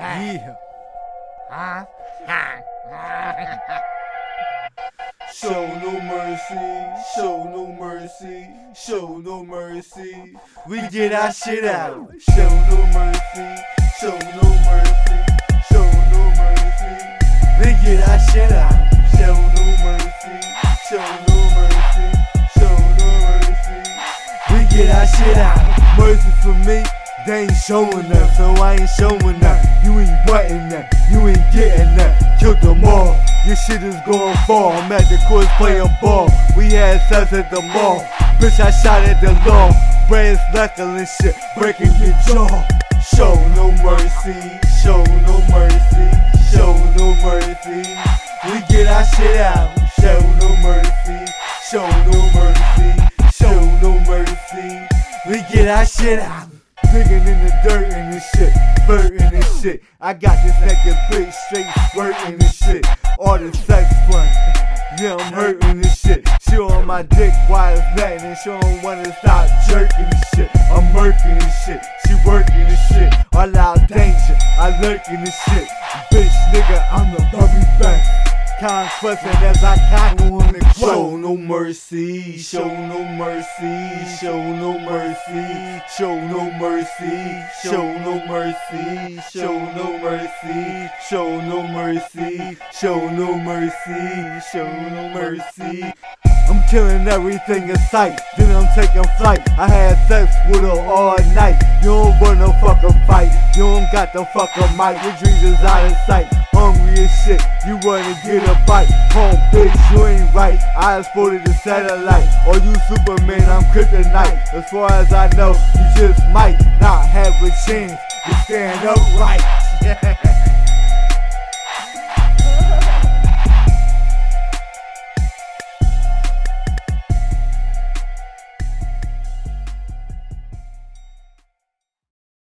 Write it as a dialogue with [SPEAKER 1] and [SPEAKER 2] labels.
[SPEAKER 1] Yeah.
[SPEAKER 2] Huh?
[SPEAKER 1] Show no mercy, show no mercy, show no mercy. We get our shit out. Show no mercy, show no mercy, show no mercy. We get our shit out. Show no mercy, show no mercy, show no mercy. We get our shit out. Mercy for me, they ain't showing up, so I ain't showing up. You ain't butting that, you ain't getting that. Killed them all. Your shit is going far. I'm at the course playing ball. We had sex at the mall. Bitch, I shot at the law. Brains and shit, breaking your jaw. Show no mercy, show no mercy, show no mercy. We get our shit out. Show no mercy, show no mercy, show no mercy. We get our shit out. Digging in the dirt and this shit, flirting and shit. I got this naked bitch straight squirting and shit. All the sex fun. Yeah, I'm hurting this shit. She on my dick while it's nothing and she don't wanna stop jerking this shit. I'm murking this shit. She working this shit. All out danger. I lurking this shit. Conquesting as I conquer on the Show no mercy, show no mercy, show no mercy, show no mercy, show no mercy, show no mercy, show no mercy, show no mercy, show no mercy. I'm killing everything in sight, then I'm taking flight. I had sex with her all night. You don't want no fucking fight, you don't got the fucking mic. Your dreams is out of sight. Hungry as shit, you wanna get a bite. Home bitch, you ain't right. I exploded the satellite. Or you Superman, I'm kryptonite. As far as I know, you just might not have a chance to stand upright.